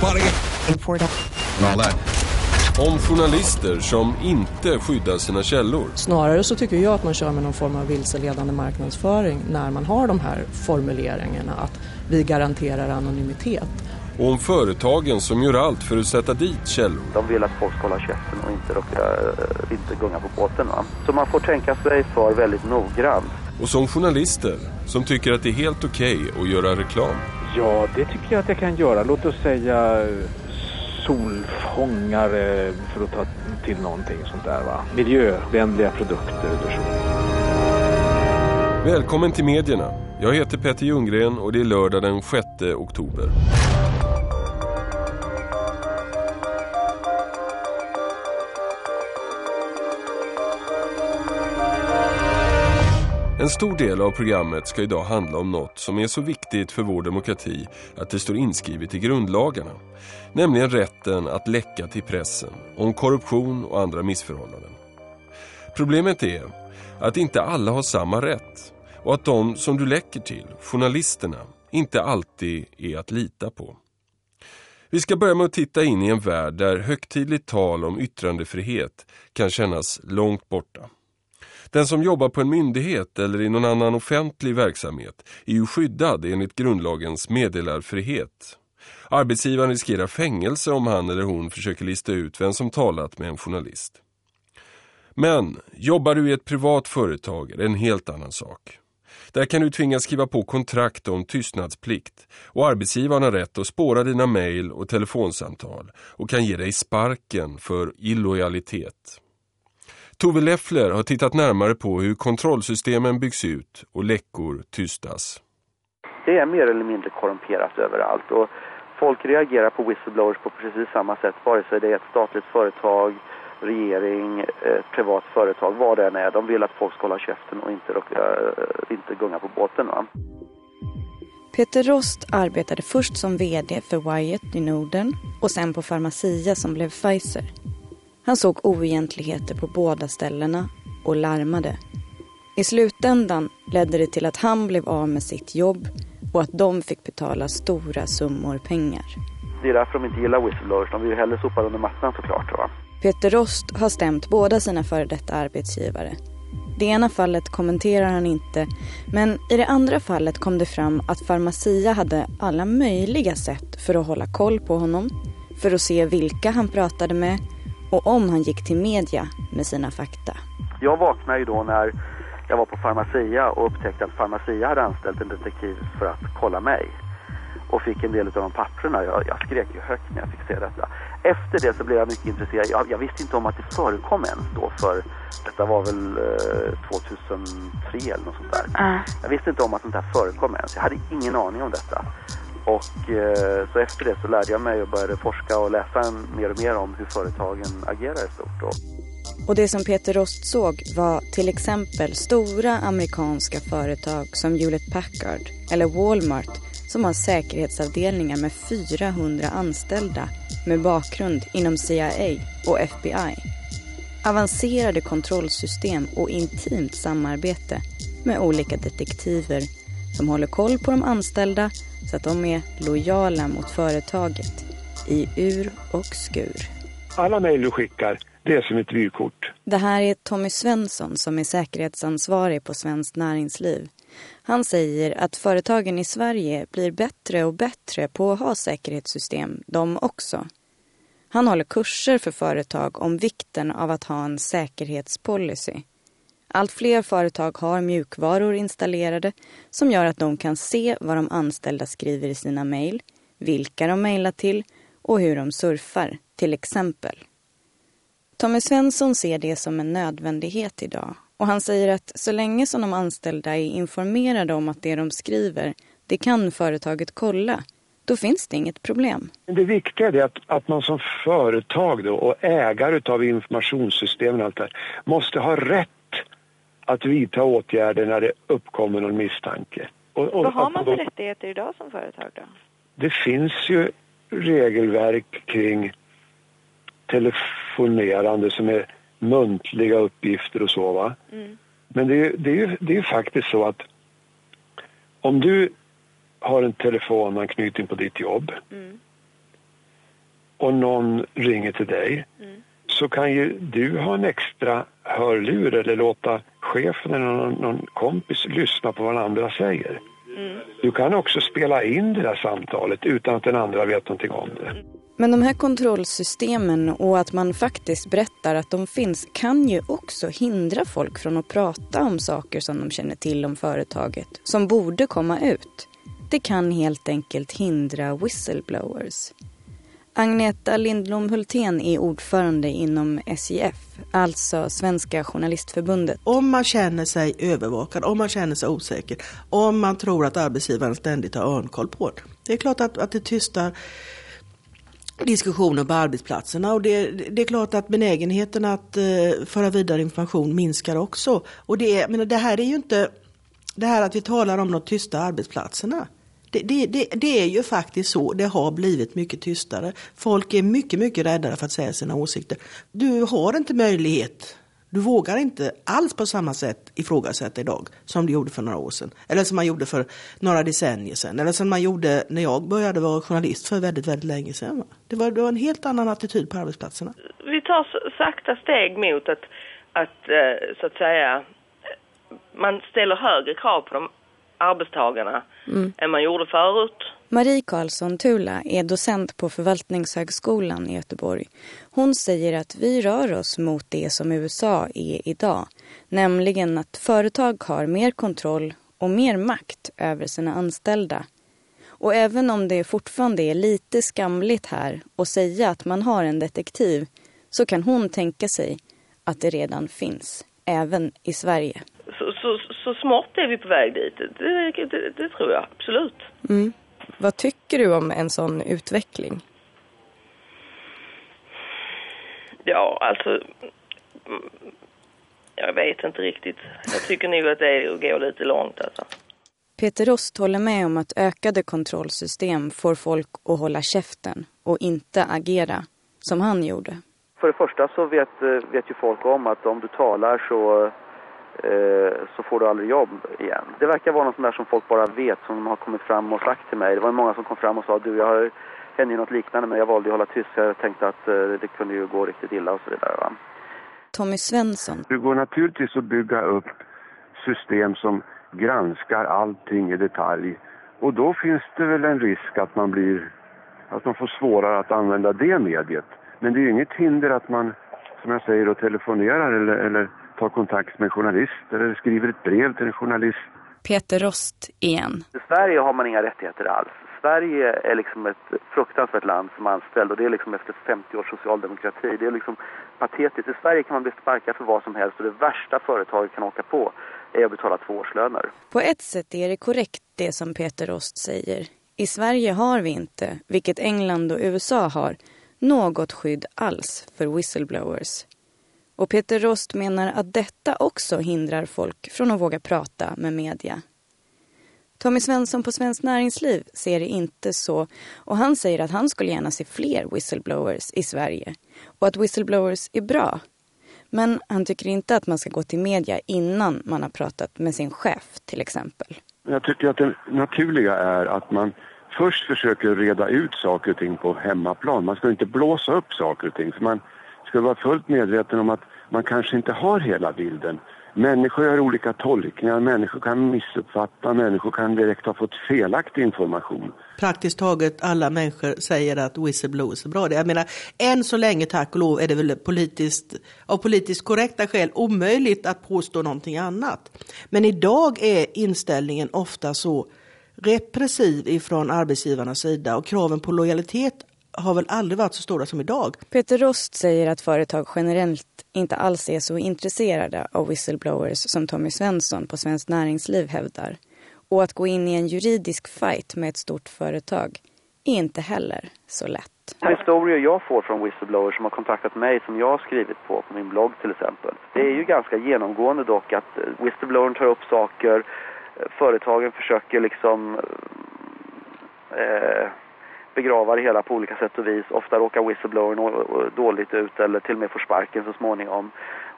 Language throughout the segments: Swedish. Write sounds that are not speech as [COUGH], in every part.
That. Om journalister som inte skyddar sina källor. Snarare så tycker jag att man kör med någon form av vilseledande marknadsföring när man har de här formuleringarna att vi garanterar anonymitet. Och om företagen som gör allt för att sätta dit källor. De vill att folk ska hålla käften och inte, råka, eh, inte gunga på båten. Va? Så man får tänka sig för väldigt noggrant. Och som journalister som tycker att det är helt okej okay att göra reklam. Ja, det tycker jag att jag kan göra. Låt oss säga eh, solfångare för att ta till någonting sånt där va. Miljövänliga produkter eller så. Välkommen till medierna. Jag heter Petter Ljunggren och det är lördag den 6 oktober. En stor del av programmet ska idag handla om något som är så viktigt för vår demokrati att det står inskrivet i grundlagarna. Nämligen rätten att läcka till pressen om korruption och andra missförhållanden. Problemet är att inte alla har samma rätt och att de som du läcker till, journalisterna, inte alltid är att lita på. Vi ska börja med att titta in i en värld där högtidligt tal om yttrandefrihet kan kännas långt borta. Den som jobbar på en myndighet eller i någon annan offentlig verksamhet är ju skyddad enligt grundlagens meddelarfrihet. Arbetsgivaren riskerar fängelse om han eller hon försöker lista ut vem som talat med en journalist. Men jobbar du i ett privat företag är det en helt annan sak. Där kan du tvingas skriva på kontrakt om tystnadsplikt och arbetsgivaren har rätt att spåra dina mejl och telefonsamtal och kan ge dig sparken för illojalitet. Tove Leffler har tittat närmare på hur kontrollsystemen byggs ut och läckor tystas. Det är mer eller mindre korrumperat överallt och folk reagerar på whistleblowers på precis samma sätt vare sig det är ett statligt företag, regering, eh, privat företag, vad det än är. De vill att folk ska hålla käften och inte, eh, inte gunga på båten. Va? Peter Rost arbetade först som vd för Wyatt i Norden och sen på Pharmacia som blev Pfizer. Han såg oegentligheter på båda ställena och larmade. I slutändan ledde det till att han blev av med sitt jobb och att de fick betala stora summor pengar. Det är därför de inte gillar whistleblowers. De vill ju hellre sopa under mattan såklart. Va? Peter Rost har stämt båda sina före detta arbetsgivare. Det ena fallet kommenterar han inte, men i det andra fallet kom det fram att Pharmacia hade alla möjliga sätt för att hålla koll på honom, för att se vilka han pratade med och om han gick till media med sina fakta. Jag vaknade ju då när jag var på Pharmacia och upptäckte att Pharmacia hade anställt en detektiv för att kolla mig. Och fick en del av de papperna. Jag, jag skrek ju högt när jag fick se detta. Efter det så blev jag mycket intresserad. Jag, jag visste inte om att det förekom ens då för detta var väl eh, 2003 eller något sånt där. Jag visste inte om att sånt här förekom ens. Jag hade ingen aning om detta. Och eh, så efter det så lärde jag mig och började forska och läsa mer och mer om hur företagen agerar i stort. Då. Och det som Peter Rost såg var till exempel stora amerikanska företag som Hewlett Packard eller Walmart som har säkerhetsavdelningar med 400 anställda med bakgrund inom CIA och FBI. Avancerade kontrollsystem och intimt samarbete med olika detektiver som håller koll på de anställda så att de är lojala mot företaget i ur och skur. Alla mejl du skickar, det är som ett vykort. Det här är Tommy Svensson som är säkerhetsansvarig på Svenskt Näringsliv. Han säger att företagen i Sverige blir bättre och bättre på att ha säkerhetssystem, de också. Han håller kurser för företag om vikten av att ha en säkerhetspolicy. Allt fler företag har mjukvaror installerade som gör att de kan se vad de anställda skriver i sina mejl, vilka de mejlar till och hur de surfar, till exempel. Tommy Svensson ser det som en nödvändighet idag och han säger att så länge som de anställda är informerade om att det de skriver, det kan företaget kolla, då finns det inget problem. Det viktiga är att, att man som företag då, och ägare av informationssystemen och allt där, måste ha rätt att vidta åtgärder när det uppkommer någon misstanke. Och, och Vad har man för då, rättigheter idag som företag då? Det finns ju regelverk kring telefonerande som är muntliga uppgifter och så va. Mm. Men det är, det, är ju, det är faktiskt så att om du har en telefonanknytning på ditt jobb mm. och någon ringer till dig så kan ju du ha en extra hörlur eller låta chefen eller någon, någon kompis lyssna på vad den andra säger. Du kan också spela in det där samtalet utan att den andra vet någonting om det. Men de här kontrollsystemen och att man faktiskt berättar att de finns kan ju också hindra folk från att prata om saker som de känner till om företaget, som borde komma ut. Det kan helt enkelt hindra whistleblowers. Agneta Lindblom Hultén är ordförande inom SIF, alltså Svenska Journalistförbundet. Om man känner sig övervakad, om man känner sig osäker, om man tror att arbetsgivaren ständigt har örnkoll på det. Det är klart att, att det tystar diskussioner på arbetsplatserna och det, det, är klart att benägenheten att uh, föra vidare information minskar också. Och det, är, men det här är ju inte det här att vi talar om de tysta arbetsplatserna. Det, det, det, det, är ju faktiskt så, det har blivit mycket tystare. Folk är mycket, mycket räddare för att säga sina åsikter. Du har inte möjlighet, du vågar inte alls på samma sätt ifrågasätta idag som du gjorde för några år sedan. Eller som man gjorde för några decennier sedan. Eller som man gjorde när jag började vara journalist för väldigt, väldigt länge sedan. Det var, det var en helt annan attityd på arbetsplatserna. Vi tar sakta steg mot att, att eh, så att säga, man ställer högre krav på de arbetstagarna mm. än man gjorde förut. Marie Karlsson Tula är docent på Förvaltningshögskolan i Göteborg. Hon säger att vi rör oss mot det som USA är idag. Nämligen att företag har mer kontroll och mer makt över sina anställda. Och även om det fortfarande är lite skamligt här att säga att man har en detektiv så kan hon tänka sig att det redan finns, även i Sverige så, så smått är vi på väg dit. Det, det, det tror jag, absolut. Mm. Vad tycker du om en sån utveckling? Ja, alltså... Jag vet inte riktigt. Jag tycker nog att det går lite långt alltså. Peter Rost håller med om att ökade kontrollsystem får folk att hålla käften och inte agera som han gjorde. För det första så vet, vet ju folk om att om du talar så Eh, så får du aldrig jobb igen. Det verkar vara något sånt där som folk bara vet, som de har kommit fram och sagt till mig. Det var många som kom fram och sa du, jag har hände ju något liknande men jag valde att hålla tyst. Jag tänkte att eh, det kunde ju gå riktigt illa och så vidare. Va? Tommy Svensson. Det går naturligtvis att bygga upp system som granskar allting i detalj. Och då finns det väl en risk att man blir, att man får svårare att använda det mediet. Men det är ju inget hinder att man, som jag säger, och telefonerar eller, eller tar kontakt med en journalist eller skriver ett brev till en journalist. Peter Rost igen. I Sverige har man inga rättigheter alls. Sverige är liksom ett fruktansvärt land som anställd och det är liksom efter 50 års socialdemokrati. Det är liksom patetiskt. I Sverige kan man bli sparkad för vad som helst och det värsta företaget kan åka på är att betala två årslöner. På ett sätt är det korrekt det som Peter Rost säger. I Sverige har vi inte, vilket England och USA har, något skydd alls för whistleblowers. Och Peter Rost menar att detta också hindrar folk från att våga prata med media. Tommy Svensson på Svenskt Näringsliv ser det inte så och han säger att han skulle gärna se fler whistleblowers i Sverige och att whistleblowers är bra. Men han tycker inte att man ska gå till media innan man har pratat med sin chef till exempel. Jag tycker att det naturliga är att man först försöker reda ut saker och ting på hemmaplan. Man ska inte blåsa upp saker och ting. För man, ska vara fullt medveten om att man kanske inte har hela bilden. Människor gör olika tolkningar, människor kan missuppfatta, människor kan direkt ha fått felaktig information. Praktiskt taget alla människor säger att whistleblowers är bra. Jag menar, än så länge, tack och lov, är det väl politiskt, av politiskt korrekta skäl omöjligt att påstå någonting annat. Men idag är inställningen ofta så repressiv ifrån arbetsgivarnas sida och kraven på lojalitet har väl aldrig varit så stora som idag. Peter Rost säger att företag generellt inte alls är så intresserade av whistleblowers som Tommy Svensson på Svenskt Näringsliv hävdar. Och att gå in i en juridisk fight med ett stort företag är inte heller så lätt. Historier jag får från whistleblowers som har kontaktat mig som jag har skrivit på, på min blogg till exempel. Det är ju ganska genomgående dock att whistleblowern tar upp saker, företagen försöker liksom eh, begrava det hela på olika sätt och vis. Ofta råkar whistleblowern dåligt ut eller till och med får sparken så småningom.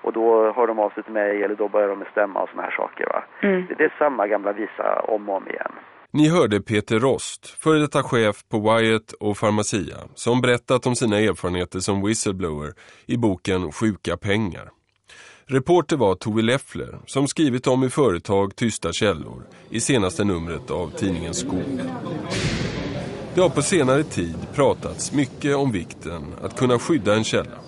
Och då hör de av sig till mig eller då börjar de med stämma och såna här saker. Va? Mm. Det, är samma gamla visa om och om igen. Ni hörde Peter Rost, före detta chef på Wyatt och Pharmacia, som berättat om sina erfarenheter som whistleblower i boken Sjuka pengar. Reporter var Tove Leffler som skrivit om i företag tysta källor i senaste numret av tidningen Skog. Det har på senare tid pratats mycket om vikten att kunna skydda en källa.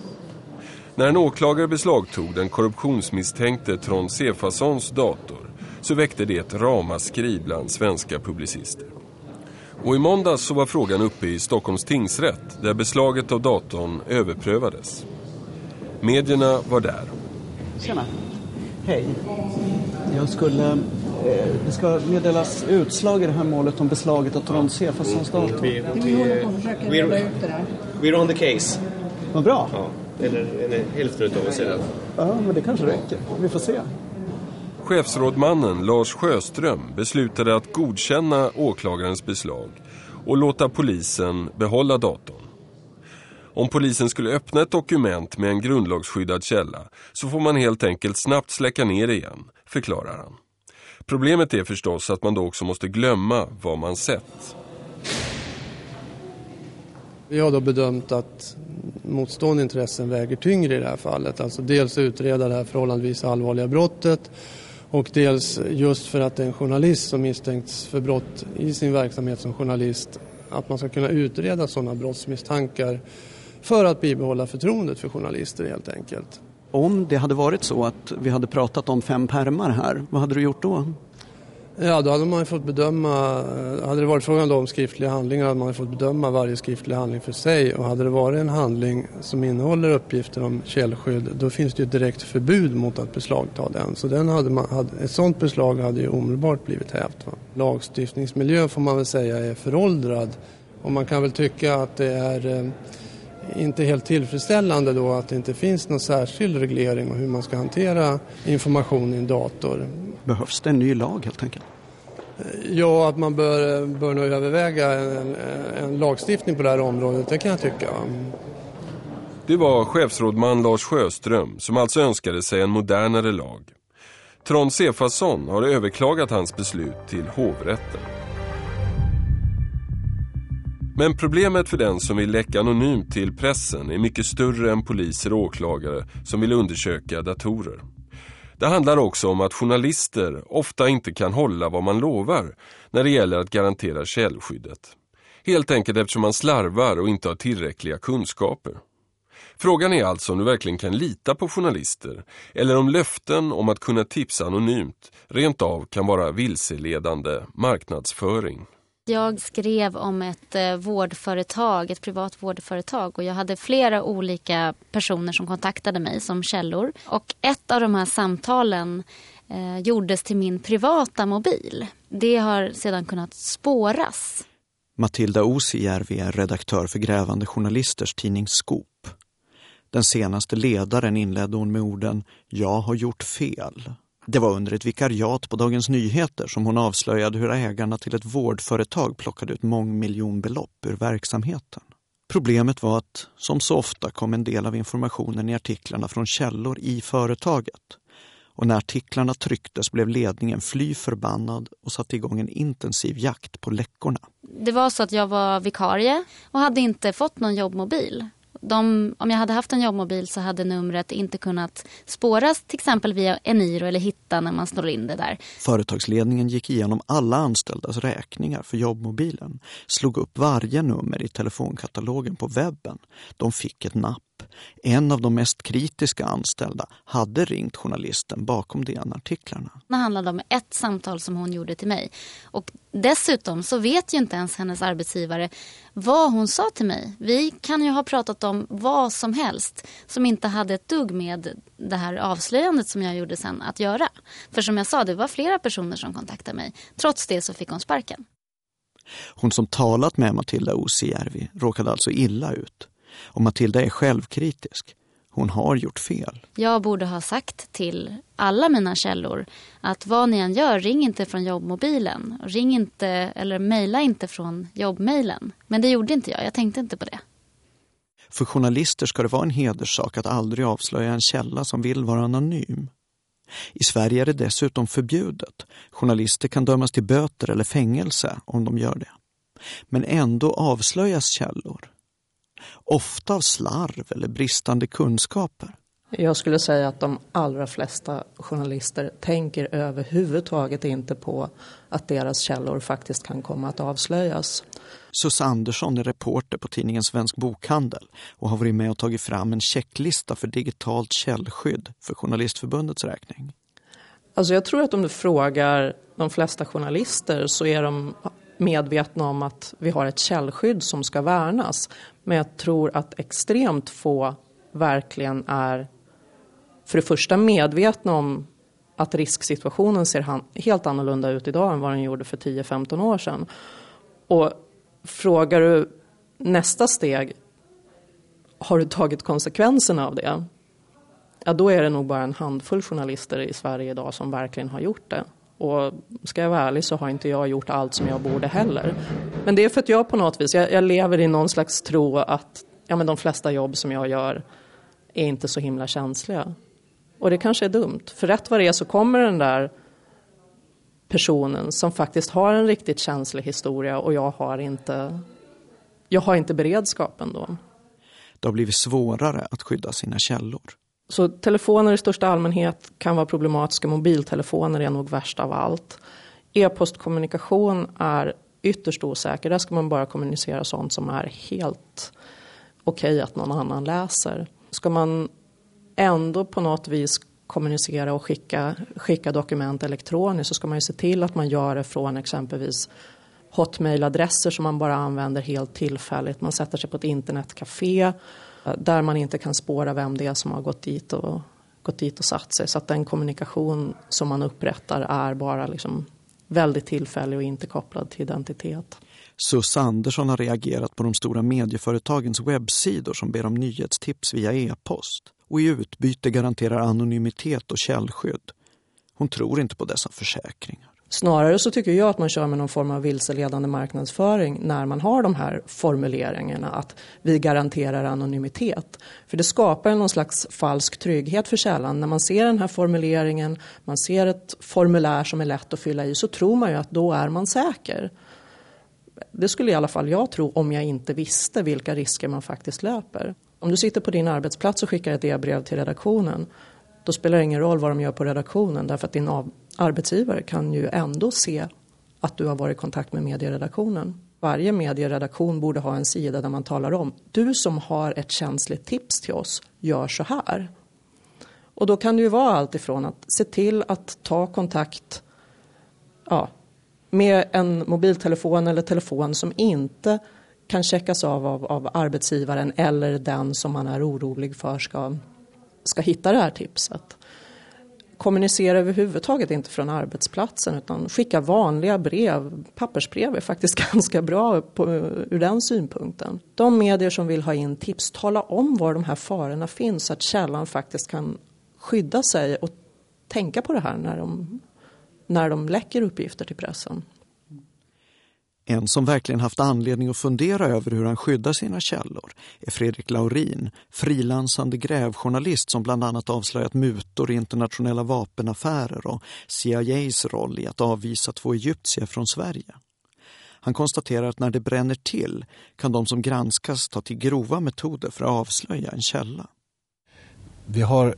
När en åklagare beslagtog den korruptionsmisstänkte Trond Cefassons dator så väckte det ett ramaskri bland svenska publicister. Och i måndags så var frågan uppe i Stockholms tingsrätt där beslaget av datorn överprövades. Medierna var där. Tjena. Hej. Jag skulle... Eh, det ska meddelas utslag i det här målet om beslaget av Trond Cefassons dator. Vi, vi, we're, we're on the case. Vad bra. Ja, eller, eller hälften av oss är det. Ja, men det kanske räcker. Vi får se. Chefsrådmannen Lars Sjöström beslutade att godkänna åklagarens beslag och låta polisen behålla datorn. Om polisen skulle öppna ett dokument med en grundlagsskyddad källa så får man helt enkelt snabbt släcka ner det igen, förklarar han. Problemet är förstås att man då också måste glömma vad man sett. Vi har då bedömt att motstående intressen väger tyngre i det här fallet. Alltså dels utreda det här förhållandevis allvarliga brottet och dels just för att en journalist som misstänks för brott i sin verksamhet som journalist att man ska kunna utreda sådana brottsmisstankar för att bibehålla förtroendet för journalister helt enkelt. Om det hade varit så att vi hade pratat om fem permar här, vad hade du gjort då? Ja, då hade man fått bedöma, eh, hade det varit frågan om skriftliga handlingar hade man fått bedöma varje skriftlig handling för sig och hade det varit en handling som innehåller uppgifter om källskydd då finns det ju ett direkt förbud mot att beslagta den. Så den hade man, hade, ett sådant beslag hade ju omedelbart blivit hävt. Va? Lagstiftningsmiljön får man väl säga är föråldrad och man kan väl tycka att det är eh, inte helt tillfredsställande då att det inte finns någon särskild reglering om hur man ska hantera information i en dator. Behövs det en ny lag helt enkelt? Ja, att man bör, bör nog överväga en, en lagstiftning på det här området, det kan jag tycka. Det var chefsrådman Lars Sjöström som alltså önskade sig en modernare lag. Trond Cefason har överklagat hans beslut till hovrätten. Men problemet för den som vill läcka anonymt till pressen är mycket större än poliser och åklagare som vill undersöka datorer. Det handlar också om att journalister ofta inte kan hålla vad man lovar när det gäller att garantera källskyddet. Helt enkelt eftersom man slarvar och inte har tillräckliga kunskaper. Frågan är alltså om du verkligen kan lita på journalister eller om löften om att kunna tipsa anonymt rent av kan vara vilseledande marknadsföring. Jag skrev om ett eh, vårdföretag, ett privat vårdföretag och jag hade flera olika personer som kontaktade mig som källor. Och ett av de här samtalen eh, gjordes till min privata mobil. Det har sedan kunnat spåras. Matilda Osijärvi är redaktör för Grävande Journalisters tidning Skop. Den senaste ledaren inledde hon med orden “Jag har gjort fel” Det var under ett vikariat på Dagens Nyheter som hon avslöjade hur ägarna till ett vårdföretag plockade ut mångmiljonbelopp ur verksamheten. Problemet var att, som så ofta, kom en del av informationen i artiklarna från källor i företaget. Och när artiklarna trycktes blev ledningen fly förbannad och satte igång en intensiv jakt på läckorna. Det var så att jag var vikarie och hade inte fått någon jobbmobil de, om jag hade haft en jobbmobil så hade numret inte kunnat spåras till exempel via Eniro eller Hitta när man slår in det där. Företagsledningen gick igenom alla anställdas räkningar för jobbmobilen, slog upp varje nummer i telefonkatalogen på webben. De fick ett napp. En av de mest kritiska anställda hade ringt journalisten bakom DN-artiklarna. Det handlade om ett samtal som hon gjorde till mig. Och dessutom så vet ju inte ens hennes arbetsgivare vad hon sa till mig. Vi kan ju ha pratat om vad som helst som inte hade ett dugg med det här avslöjandet som jag gjorde sen att göra. För som jag sa, det var flera personer som kontaktade mig. Trots det så fick hon sparken. Hon som talat med Matilda Osijärvi råkade alltså illa ut. Och Matilda är självkritisk. Hon har gjort fel. Jag borde ha sagt till alla mina källor att vad ni än gör, ring inte från jobbmobilen. Ring inte eller mejla inte från jobbmejlen. Men det gjorde inte jag, jag tänkte inte på det. För journalister ska det vara en hederssak att aldrig avslöja en källa som vill vara anonym. I Sverige är det dessutom förbjudet. Journalister kan dömas till böter eller fängelse om de gör det. Men ändå avslöjas källor. Ofta av slarv eller bristande kunskaper. Jag skulle säga att de allra flesta journalister tänker överhuvudtaget inte på att deras källor faktiskt kan komma att avslöjas. Sus Andersson är reporter på tidningen Svensk Bokhandel och har varit med och tagit fram en checklista för digitalt källskydd för Journalistförbundets räkning. Alltså jag tror att om du frågar de flesta journalister så är de medvetna om att vi har ett källskydd som ska värnas. Men jag tror att extremt få verkligen är för det första medvetna om att risksituationen ser helt annorlunda ut idag än vad den gjorde för 10-15 år sedan. Och frågar du nästa steg, har du tagit konsekvenserna av det? Ja, då är det nog bara en handfull journalister i Sverige idag som verkligen har gjort det. Och ska jag vara ärlig så har inte jag gjort allt som jag borde heller. Men det är för att jag på något vis, jag, jag lever i någon slags tro att ja, men de flesta jobb som jag gör är inte så himla känsliga. Och det kanske är dumt, för rätt vad det är så kommer den där personen som faktiskt har en riktigt känslig historia och jag har inte, jag har inte beredskapen då. Det har blivit svårare att skydda sina källor. Så telefoner i största allmänhet kan vara problematiska. Mobiltelefoner är nog värst av allt. E-postkommunikation är ytterst osäker. Där ska man bara kommunicera sånt som är helt okej okay att någon annan läser. Ska man ändå på något vis kommunicera och skicka, skicka dokument elektroniskt så ska man ju se till att man gör det från exempelvis hotmailadresser som man bara använder helt tillfälligt. Man sätter sig på ett internetcafé där man inte kan spåra vem det är som har gått dit och, gått dit och satt sig. Så att den kommunikation som man upprättar är bara liksom väldigt tillfällig och inte kopplad till identitet. Sus Andersson har reagerat på de stora medieföretagens webbsidor som ber om nyhetstips via e-post och i utbyte garanterar anonymitet och källskydd. Hon tror inte på dessa försäkringar. Snarare så tycker jag att man kör med någon form av vilseledande marknadsföring när man har de här formuleringarna att vi garanterar anonymitet. För det skapar någon slags falsk trygghet för källan. När man ser den här formuleringen, man ser ett formulär som är lätt att fylla i så tror man ju att då är man säker. Det skulle i alla fall jag tro om jag inte visste vilka risker man faktiskt löper. Om du sitter på din arbetsplats och skickar ett e-brev till redaktionen då spelar det ingen roll vad de gör på redaktionen därför att din arbetsgivare kan ju ändå se att du har varit i kontakt med medieredaktionen. Varje medieredaktion borde ha en sida där man talar om du som har ett känsligt tips till oss, gör så här. Och då kan det ju vara allt ifrån att se till att ta kontakt ja, med en mobiltelefon eller telefon som inte kan checkas av, av av arbetsgivaren eller den som man är orolig för ska, ska hitta det här tipset. Kommunicera överhuvudtaget inte från arbetsplatsen utan skicka vanliga brev. Pappersbrev är faktiskt [LAUGHS] ganska bra på, ur den synpunkten. De medier som vill ha in tips, tala om var de här farorna finns så att källan faktiskt kan skydda sig och tänka på det här när de, när de läcker uppgifter till pressen. En som verkligen haft anledning att fundera över hur han skyddar sina källor är Fredrik Laurin, frilansande grävjournalist som bland annat avslöjat mutor i internationella vapenaffärer och CIAs roll i att avvisa två egyptier från Sverige. Han konstaterar att när det bränner till kan de som granskas ta till grova metoder för att avslöja en källa. Vi har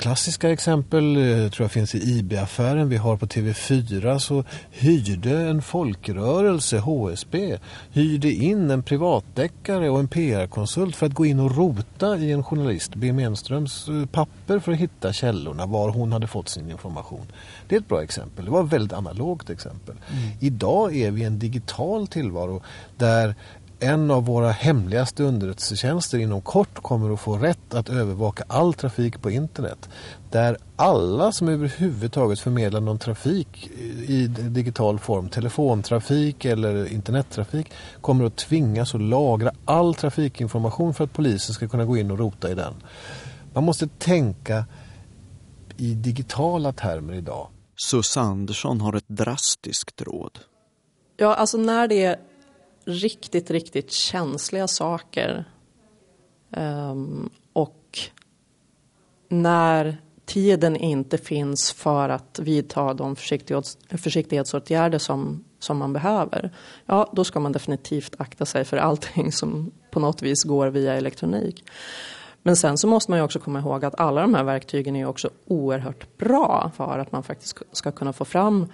klassiska exempel eh, tror jag finns i IB-affären. Vi har på TV4 så hyrde en folkrörelse, HSB, hyrde in en privatdeckare och en PR-konsult för att gå in och rota i en journalist, B. Menströms eh, papper för att hitta källorna var hon hade fått sin information. Det är ett bra exempel. Det var ett väldigt analogt exempel. Mm. Idag är vi i en digital tillvaro där en av våra hemligaste underrättelsetjänster inom kort kommer att få rätt att övervaka all trafik på internet. Där alla som överhuvudtaget förmedlar någon trafik i digital form, telefontrafik eller internettrafik, kommer att tvingas att lagra all trafikinformation för att polisen ska kunna gå in och rota i den. Man måste tänka i digitala termer idag. Sus Andersson har ett drastiskt råd. Ja, alltså när det är riktigt, riktigt känsliga saker. Um, och när tiden inte finns för att vidta de försiktighets, försiktighetsåtgärder som, som man behöver, ja då ska man definitivt akta sig för allting som på något vis går via elektronik. Men sen så måste man ju också komma ihåg att alla de här verktygen är också oerhört bra för att man faktiskt ska kunna få fram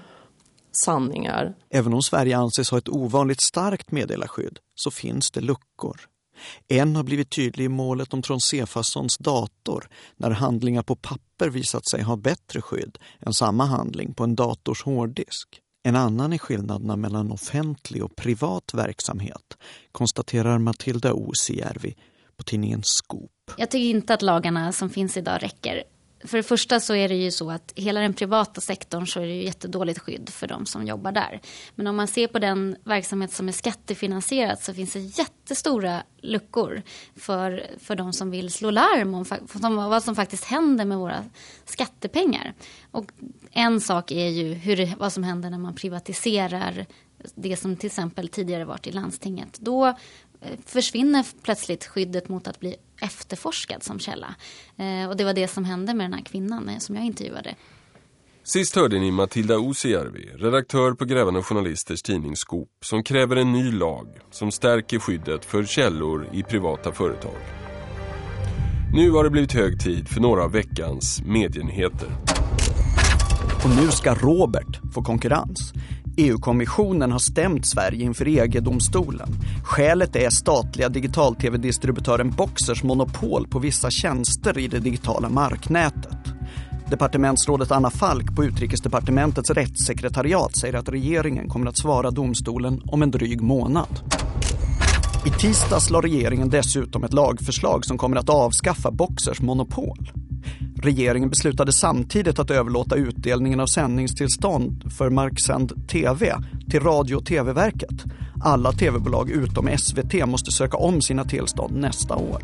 sanningar. Även om Sverige anses ha ett ovanligt starkt meddelarskydd så finns det luckor. En har blivit tydlig i målet om Trond Cefassons dator när handlingar på papper visat sig ha bättre skydd än samma handling på en dators hårddisk. En annan är skillnaderna mellan offentlig och privat verksamhet, konstaterar Matilda Osijärvi på tidningen Skop. Jag tycker inte att lagarna som finns idag räcker. För det första så är det ju så att hela den privata sektorn så är det ju jättedåligt skydd för de som jobbar där. Men om man ser på den verksamhet som är skattefinansierad så finns det jättestora luckor för, för de som vill slå larm om, om vad som faktiskt händer med våra skattepengar. Och en sak är ju hur, vad som händer när man privatiserar det som till exempel tidigare varit i landstinget. Då försvinner plötsligt skyddet mot att bli efterforskad som källa. Eh, och det var det som hände med den här kvinnan eh, som jag intervjuade. Sist hörde ni Matilda Osijärvi, redaktör på Grävande Journalisters tidning Skop, som kräver en ny lag som stärker skyddet för källor i privata företag. Nu har det blivit hög tid för några av veckans medienyheter. Och nu ska Robert få konkurrens. EU-kommissionen har stämt Sverige inför EG-domstolen. Skälet är statliga digital-tv-distributören Boxers monopol på vissa tjänster i det digitala marknätet. Departementsrådet Anna Falk på Utrikesdepartementets rättssekretariat säger att regeringen kommer att svara domstolen om en dryg månad. I tisdags la regeringen dessutom ett lagförslag som kommer att avskaffa Boxers monopol. Regeringen beslutade samtidigt att överlåta utdelningen av sändningstillstånd för marksänd tv till Radio och TV-verket. Alla tv-bolag utom SVT måste söka om sina tillstånd nästa år.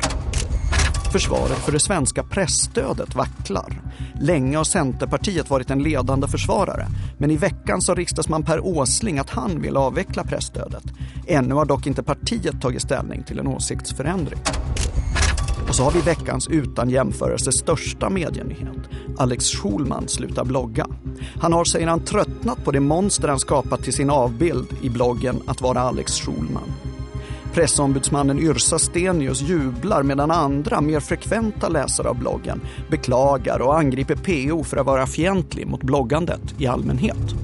Försvaret för det svenska pressstödet vacklar. Länge har Centerpartiet varit en ledande försvarare. Men i veckan sa riksdagsman Per Åsling att han vill avveckla pressstödet. Ännu har dock inte partiet tagit ställning till en åsiktsförändring. Och så har vi veckans utan jämförelse största medienyhet. Alex Schulman slutar blogga. Han har, säger han, tröttnat på det monster han skapat till sin avbild i bloggen Att vara Alex Schulman. Pressombudsmannen Yrsa Stenius jublar medan andra, mer frekventa läsare av bloggen beklagar och angriper PO för att vara fientlig mot bloggandet i allmänhet.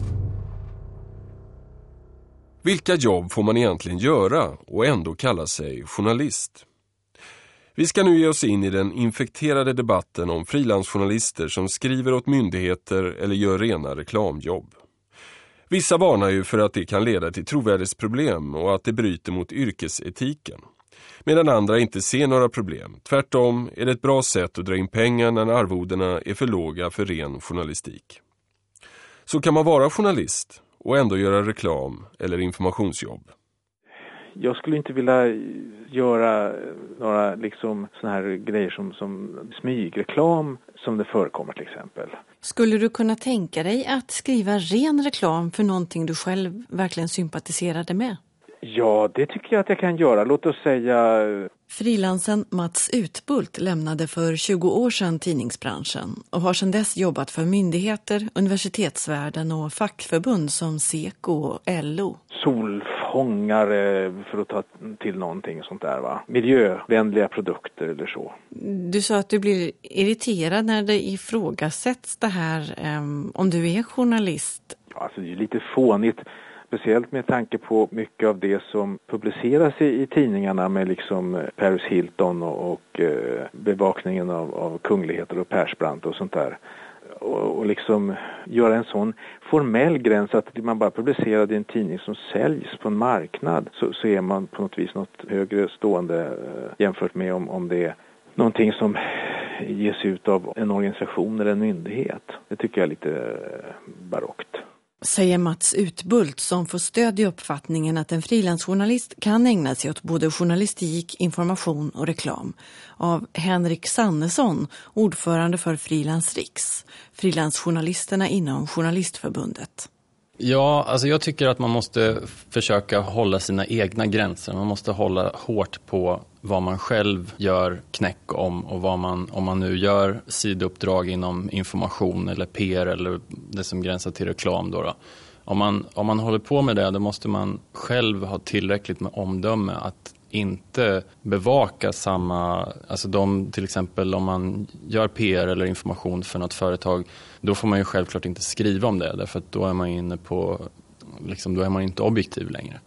Vilka jobb får man egentligen göra och ändå kalla sig journalist? Vi ska nu ge oss in i den infekterade debatten om frilansjournalister som skriver åt myndigheter eller gör rena reklamjobb. Vissa varnar ju för att det kan leda till trovärdighetsproblem och att det bryter mot yrkesetiken. Medan andra inte ser några problem. Tvärtom är det ett bra sätt att dra in pengar när arvodena är för låga för ren journalistik. Så kan man vara journalist och ändå göra reklam eller informationsjobb jag skulle inte vilja göra några liksom såna här grejer som, som smygreklam som det förekommer till exempel. Skulle du kunna tänka dig att skriva ren reklam för någonting du själv verkligen sympatiserade med? Ja, det tycker jag att jag kan göra. Låt oss säga... Frilansen Mats Utbult lämnade för 20 år sedan tidningsbranschen och har sedan dess jobbat för myndigheter, universitetsvärlden och fackförbund som SEKO och LO. Solfångare, för att ta till någonting sånt där va. Miljövänliga produkter eller så. Du sa att du blir irriterad när det ifrågasätts det här um, om du är journalist. Ja, alltså det är lite fånigt Speciellt med tanke på mycket av det som publiceras i, i tidningarna med liksom eh, Paris Hilton och, och eh, bevakningen av, av kungligheter och Persbrandt och sånt där. Och, och, liksom göra en sån formell gräns att man bara publicerar i en tidning som säljs på en marknad så, så är man på något vis något högre stående eh, jämfört med om, om det är någonting som ges ut av en organisation eller en myndighet. Det tycker jag är lite eh, barockt säger Mats Utbult som får stöd i uppfattningen att en frilansjournalist kan ägna sig åt både journalistik, information och reklam. Av Henrik Sannesson, ordförande för Frilans Riks, frilansjournalisterna inom Journalistförbundet. Ja, alltså jag tycker att man måste försöka hålla sina egna gränser. Man måste hålla hårt på vad man själv gör knäck om och vad man, om man nu gör sidouppdrag inom information eller PR eller det som gränsar till reklam. Då, då. Om, man, om man håller på med det, då måste man själv ha tillräckligt med omdöme att inte bevaka samma, alltså de till exempel om man gör PR eller information för något företag, då får man ju självklart inte skriva om det därför att då är man inne på, liksom, då är man inte objektiv längre.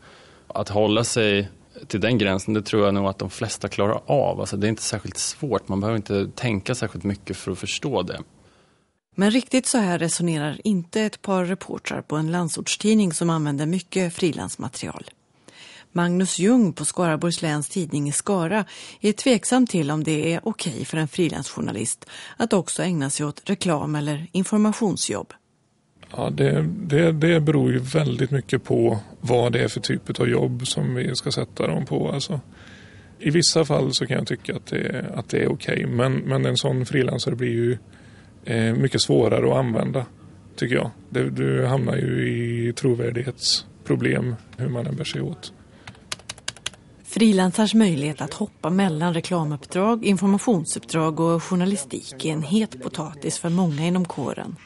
Att hålla sig till den gränsen, det tror jag nog att de flesta klarar av. Alltså det är inte särskilt svårt, man behöver inte tänka särskilt mycket för att förstå det. Men riktigt så här resonerar inte ett par reportrar på en landsortstidning som använder mycket frilansmaterial. Magnus Ljung på Skaraborgs läns tidning i Skara är tveksam till om det är okej för en frilansjournalist att också ägna sig åt reklam eller informationsjobb. Ja, det, det, det beror ju väldigt mycket på vad det är för typ av jobb som vi ska sätta dem på. Alltså, I vissa fall så kan jag tycka att det, att det är okej men, men en sån frilansare blir ju eh, mycket svårare att använda tycker jag. Det, du hamnar ju i trovärdighetsproblem hur man än bär sig åt. Frilansars möjlighet att hoppa mellan reklamuppdrag, informationsuppdrag och journalistik är en het potatis för många inom kåren.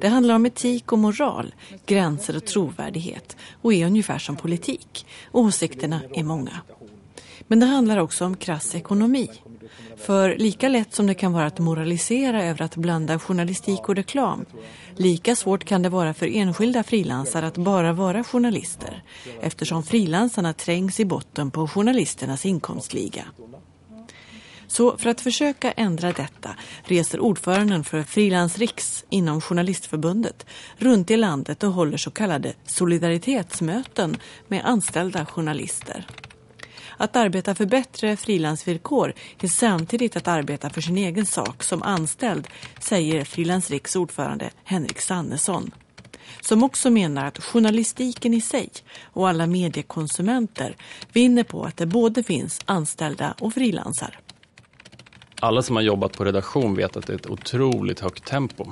Det handlar om etik och moral, gränser och trovärdighet och är ungefär som politik. Åsikterna är många. Men det handlar också om krass ekonomi. För lika lätt som det kan vara att moralisera över att blanda journalistik och reklam, lika svårt kan det vara för enskilda frilansare att bara vara journalister, eftersom frilansarna trängs i botten på journalisternas inkomstliga. Så för att försöka ändra detta reser ordföranden för Frilans Riks inom Journalistförbundet runt i landet och håller så kallade solidaritetsmöten med anställda journalister. Att arbeta för bättre frilansvillkor är samtidigt att arbeta för sin egen sak som anställd, säger Frilans Riks ordförande Henrik Sannesson. Som också menar att journalistiken i sig och alla mediekonsumenter vinner på att det både finns anställda och frilansar. Alla som har jobbat på redaktion vet att det är ett otroligt högt tempo.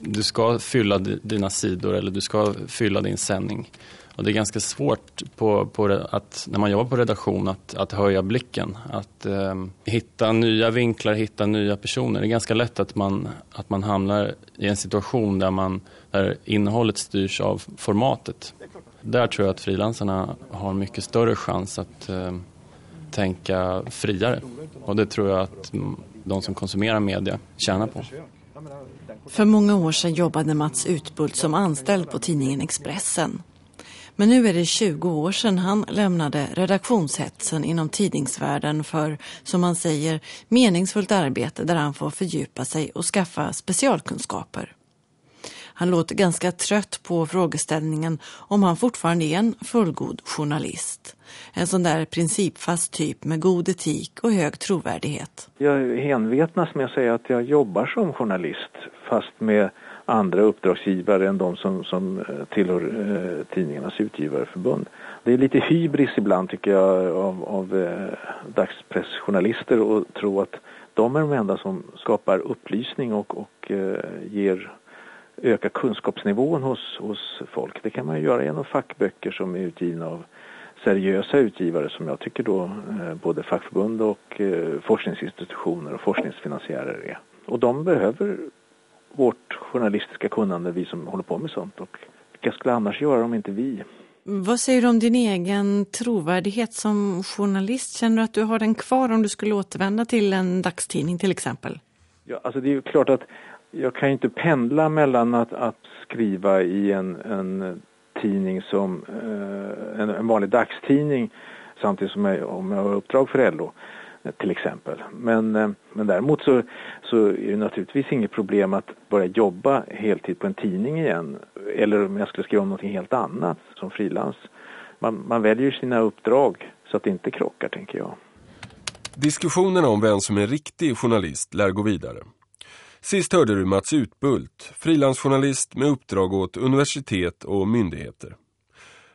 Du ska fylla dina sidor eller du ska fylla din sändning. Och det är ganska svårt på, på att, när man jobbar på redaktion att, att höja blicken. Att eh, hitta nya vinklar, hitta nya personer. Det är ganska lätt att man, att man hamnar i en situation där, man, där innehållet styrs av formatet. Där tror jag att frilansarna har mycket större chans att eh, tänka friare. Och det tror jag att de som konsumerar media tjänar på. För många år sedan jobbade Mats Utbult som anställd på tidningen Expressen. Men nu är det 20 år sedan han lämnade redaktionshetsen inom tidningsvärlden för, som man säger, meningsfullt arbete där han får fördjupa sig och skaffa specialkunskaper. Han låter ganska trött på frågeställningen om han fortfarande är en fullgod journalist. En sån där principfast typ med god etik och hög trovärdighet. Jag henvetnas med att säga att jag jobbar som journalist fast med andra uppdragsgivare än de som, som eh, tillhör eh, tidningarnas utgivarförbund. Det är lite hybris ibland tycker jag av, av eh, dagspressjournalister att tro att de är de enda som skapar upplysning och, och eh, ger öka kunskapsnivån hos, hos folk. Det kan man göra genom fackböcker som är utgivna av seriösa utgivare som jag tycker då eh, både fackförbund och eh, forskningsinstitutioner och forskningsfinansiärer är. Och de behöver vårt journalistiska kunnande, vi som håller på med sånt. Och vilka skulle annars göra om inte vi? Vad säger du om din egen trovärdighet som journalist? Känner du att du har den kvar om du skulle återvända till en dagstidning till exempel? Ja, alltså det är ju klart att jag kan ju inte pendla mellan att, att skriva i en, en tidning som eh, en, en, vanlig dagstidning samtidigt som jag, om jag har uppdrag för LO eh, till exempel. Men, eh, men däremot så, så är det naturligtvis inget problem att börja jobba heltid på en tidning igen. Eller om jag skulle skriva om något helt annat som frilans. Man, man väljer sina uppdrag så att det inte krockar tänker jag. Diskussionerna om vem som är riktig journalist lär gå vidare. Sist hörde du Mats Utbult, frilansjournalist med uppdrag åt universitet och myndigheter.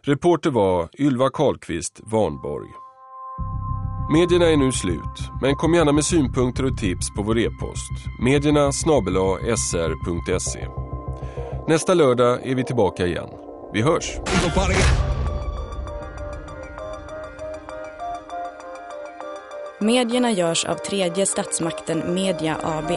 Reporter var Ylva Karlqvist Vanborg. Medierna är nu slut, men kom gärna med synpunkter och tips på vår e-post. Medierna sr.se. Nästa lördag är vi tillbaka igen. Vi hörs! Medierna görs av tredje statsmakten Media AB.